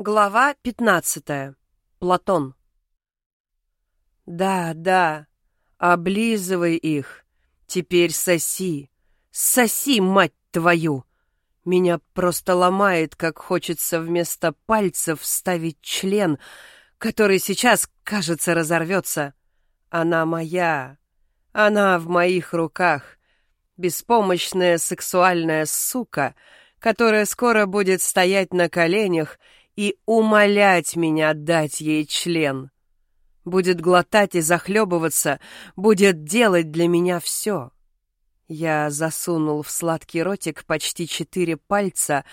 Глава пятнадцатая. Платон. Да, да, облизывай их. Теперь соси. Соси, мать твою! Меня просто ломает, как хочется вместо пальцев вставить член, который сейчас, кажется, разорвется. Она моя. Она в моих руках. Беспомощная сексуальная сука, которая скоро будет стоять на коленях и умолять меня дать ей член. Будет глотать и захлебываться, будет делать для меня все. Я засунул в сладкий ротик почти четыре пальца,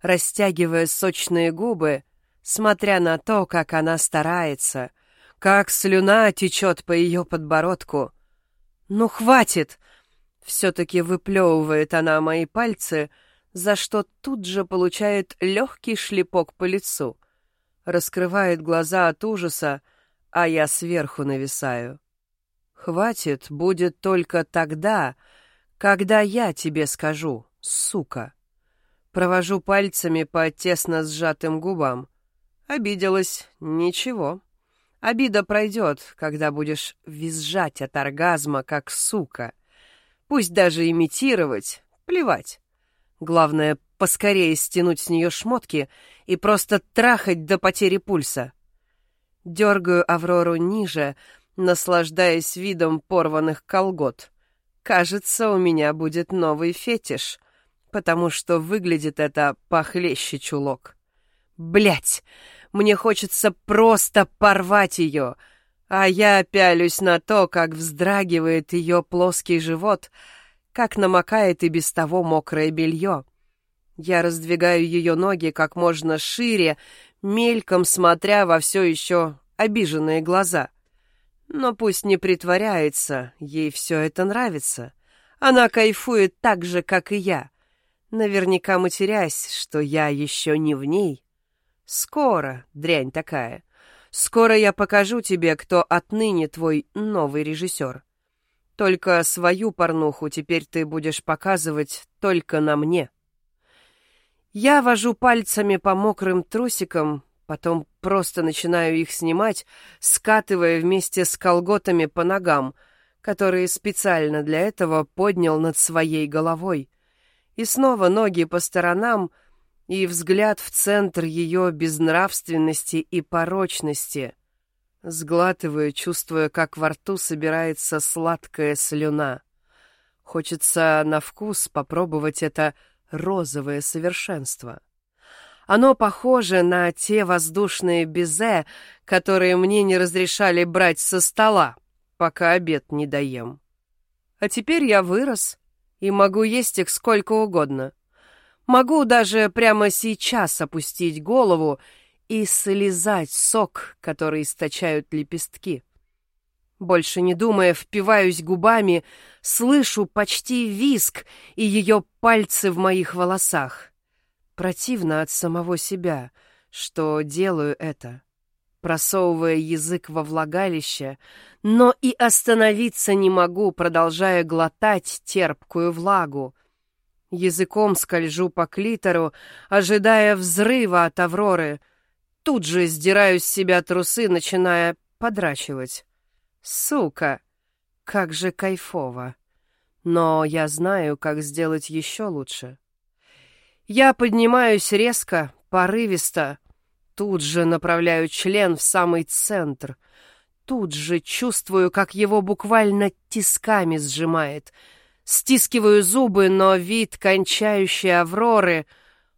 растягивая сочные губы, смотря на то, как она старается, как слюна течет по ее подбородку. «Ну, хватит!» Все-таки выплевывает она мои пальцы — за что тут же получает легкий шлепок по лицу. Раскрывает глаза от ужаса, а я сверху нависаю. «Хватит будет только тогда, когда я тебе скажу, сука». Провожу пальцами по тесно сжатым губам. Обиделась? Ничего. Обида пройдет, когда будешь визжать от оргазма, как сука. Пусть даже имитировать, плевать. Главное, поскорее стянуть с нее шмотки и просто трахать до потери пульса. Дергаю Аврору ниже, наслаждаясь видом порванных колгот. Кажется, у меня будет новый фетиш, потому что выглядит это похлеще чулок. Блять, мне хочется просто порвать ее, а я пялюсь на то, как вздрагивает ее плоский живот — как намокает и без того мокрое белье. Я раздвигаю ее ноги как можно шире, мельком смотря во все еще обиженные глаза. Но пусть не притворяется, ей все это нравится. Она кайфует так же, как и я, наверняка матерясь, что я еще не в ней. Скоро, дрянь такая, скоро я покажу тебе, кто отныне твой новый режиссер. Только свою порнуху теперь ты будешь показывать только на мне. Я вожу пальцами по мокрым трусикам, потом просто начинаю их снимать, скатывая вместе с колготами по ногам, которые специально для этого поднял над своей головой. И снова ноги по сторонам, и взгляд в центр ее безнравственности и порочности — Сглатываю, чувствуя, как во рту собирается сладкая слюна. Хочется на вкус попробовать это розовое совершенство. Оно похоже на те воздушные безе, которые мне не разрешали брать со стола, пока обед не доем. А теперь я вырос и могу есть их сколько угодно. Могу даже прямо сейчас опустить голову и слезать сок, который источают лепестки. Больше не думая, впиваюсь губами, слышу почти виск и ее пальцы в моих волосах. Противно от самого себя, что делаю это, просовывая язык во влагалище, но и остановиться не могу, продолжая глотать терпкую влагу. Языком скольжу по клитору, ожидая взрыва от Авроры — Тут же сдираю с себя трусы, начиная подрачивать. Сука! Как же кайфово! Но я знаю, как сделать еще лучше. Я поднимаюсь резко, порывисто, тут же направляю член в самый центр. Тут же чувствую, как его буквально тисками сжимает. Стискиваю зубы, но вид кончающей Авроры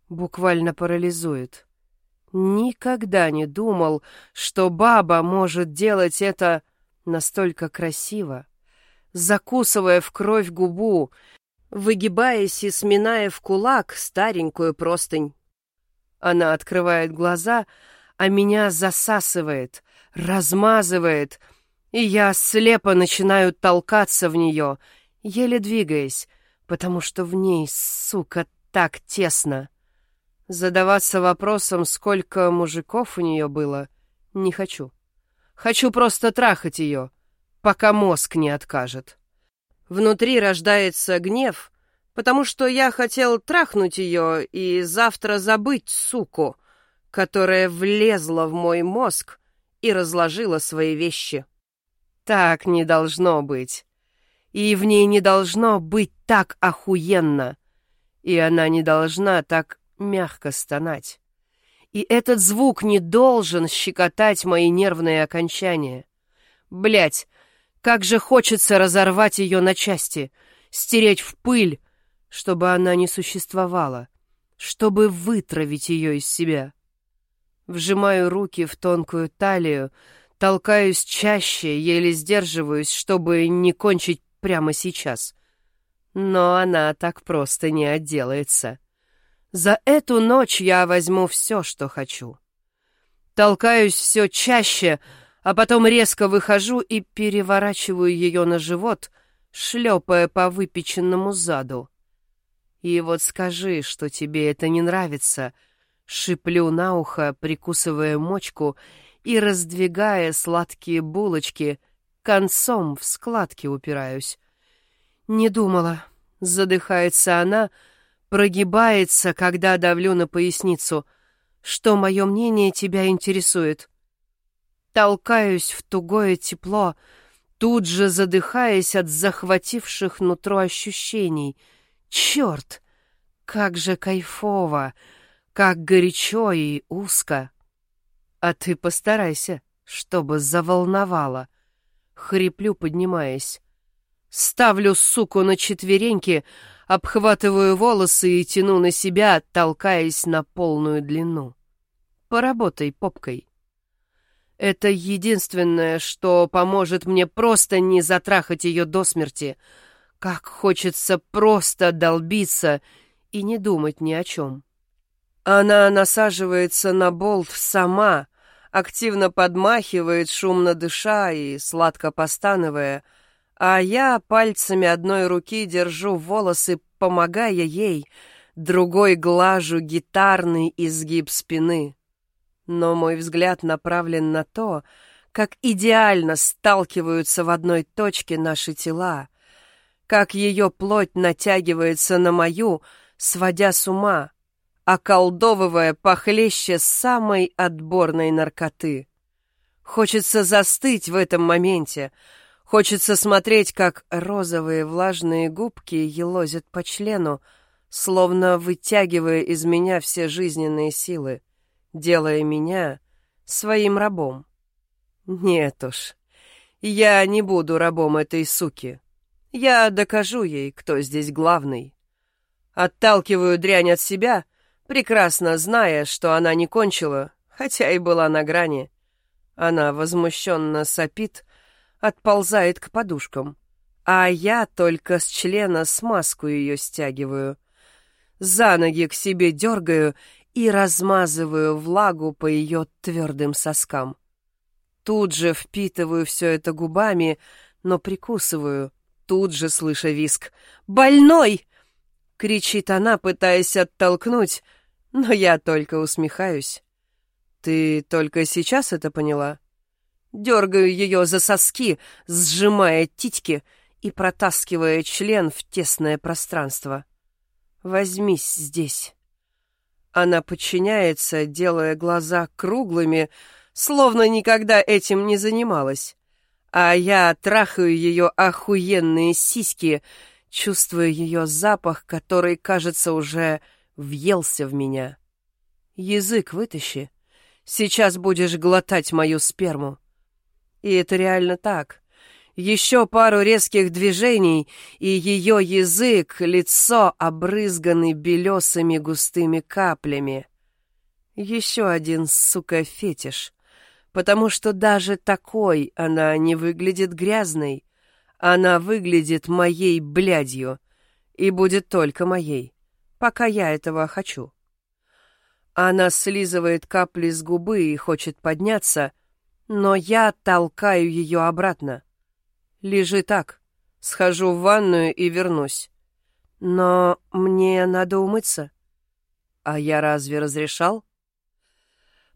буквально парализует. Никогда не думал, что баба может делать это настолько красиво. Закусывая в кровь губу, выгибаясь и сминая в кулак старенькую простынь. Она открывает глаза, а меня засасывает, размазывает, и я слепо начинаю толкаться в нее, еле двигаясь, потому что в ней, сука, так тесно. Задаваться вопросом, сколько мужиков у нее было, не хочу. Хочу просто трахать ее, пока мозг не откажет. Внутри рождается гнев, потому что я хотел трахнуть ее и завтра забыть, суку, которая влезла в мой мозг и разложила свои вещи. Так не должно быть. И в ней не должно быть так охуенно. И она не должна так мягко стонать. И этот звук не должен щекотать мои нервные окончания. Блять, как же хочется разорвать ее на части, стереть в пыль, чтобы она не существовала, чтобы вытравить ее из себя. Вжимаю руки в тонкую талию, толкаюсь чаще, еле сдерживаюсь, чтобы не кончить прямо сейчас. Но она так просто не отделается. За эту ночь я возьму все, что хочу. Толкаюсь все чаще, а потом резко выхожу и переворачиваю ее на живот, шлепая по выпеченному заду. И вот скажи, что тебе это не нравится, шиплю на ухо, прикусывая мочку и раздвигая сладкие булочки, концом в складки упираюсь. Не думала, задыхается она, — прогибается, когда давлю на поясницу. Что мое мнение тебя интересует? Толкаюсь в тугое тепло, тут же задыхаясь от захвативших нутро ощущений. Черт! Как же кайфово! Как горячо и узко! А ты постарайся, чтобы заволновало. Хриплю, поднимаясь. Ставлю суку на четвереньки, обхватываю волосы и тяну на себя, толкаясь на полную длину. Поработай попкой. Это единственное, что поможет мне просто не затрахать ее до смерти. Как хочется просто долбиться и не думать ни о чем. Она насаживается на болт сама, активно подмахивает, шумно дыша и сладко постановая — а я пальцами одной руки держу волосы, помогая ей, другой глажу гитарный изгиб спины. Но мой взгляд направлен на то, как идеально сталкиваются в одной точке наши тела, как ее плоть натягивается на мою, сводя с ума, околдовывая похлеще самой отборной наркоты. Хочется застыть в этом моменте — Хочется смотреть, как розовые влажные губки елозят по члену, словно вытягивая из меня все жизненные силы, делая меня своим рабом. Нет уж, я не буду рабом этой суки. Я докажу ей, кто здесь главный. Отталкиваю дрянь от себя, прекрасно зная, что она не кончила, хотя и была на грани. Она возмущенно сопит, отползает к подушкам, а я только с члена смазку ее стягиваю. За ноги к себе дергаю и размазываю влагу по ее твердым соскам. Тут же впитываю все это губами, но прикусываю, тут же слыша виск. «Больной!» — кричит она, пытаясь оттолкнуть, но я только усмехаюсь. «Ты только сейчас это поняла?» Дергаю ее за соски, сжимая титьки и протаскивая член в тесное пространство. «Возьмись здесь». Она подчиняется, делая глаза круглыми, словно никогда этим не занималась. А я трахаю ее охуенные сиськи, чувствуя ее запах, который, кажется, уже въелся в меня. Язык вытащи. Сейчас будешь глотать мою сперму. И это реально так. Еще пару резких движений, и ее язык, лицо обрызганы белесыми густыми каплями. Еще один, сука, фетиш. Потому что даже такой она не выглядит грязной. Она выглядит моей блядью. И будет только моей. Пока я этого хочу. Она слизывает капли с губы и хочет подняться — но я толкаю ее обратно. Лежи так. Схожу в ванную и вернусь. Но мне надо умыться. А я разве разрешал?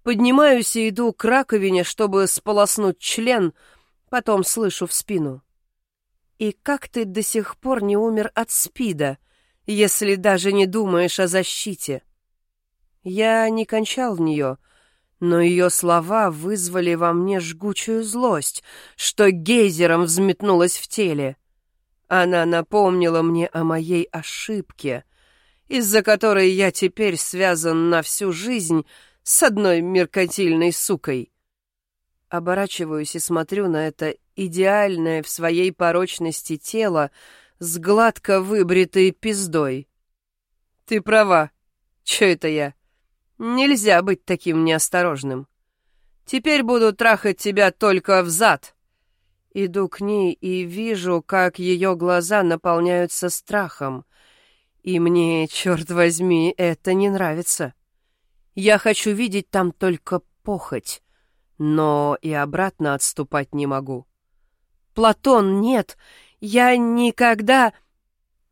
Поднимаюсь и иду к раковине, чтобы сполоснуть член, потом слышу в спину. И как ты до сих пор не умер от спида, если даже не думаешь о защите? Я не кончал в нее, но ее слова вызвали во мне жгучую злость, что гейзером взметнулась в теле. Она напомнила мне о моей ошибке, из-за которой я теперь связан на всю жизнь с одной меркантильной сукой. Оборачиваюсь и смотрю на это идеальное в своей порочности тело с гладко выбритой пиздой. Ты права. Чё это я? Нельзя быть таким неосторожным. Теперь буду трахать тебя только в зад. Иду к ней и вижу, как ее глаза наполняются страхом. И мне, черт возьми, это не нравится. Я хочу видеть там только похоть, но и обратно отступать не могу. Платон, нет, я никогда...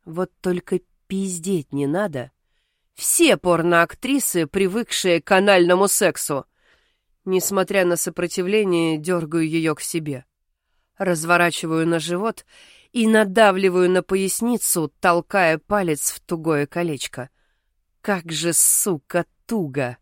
Вот только пиздеть не надо. Все порноактрисы, привыкшие к анальному сексу. Несмотря на сопротивление, дергаю ее к себе. Разворачиваю на живот и надавливаю на поясницу, толкая палец в тугое колечко. Как же, сука, туго!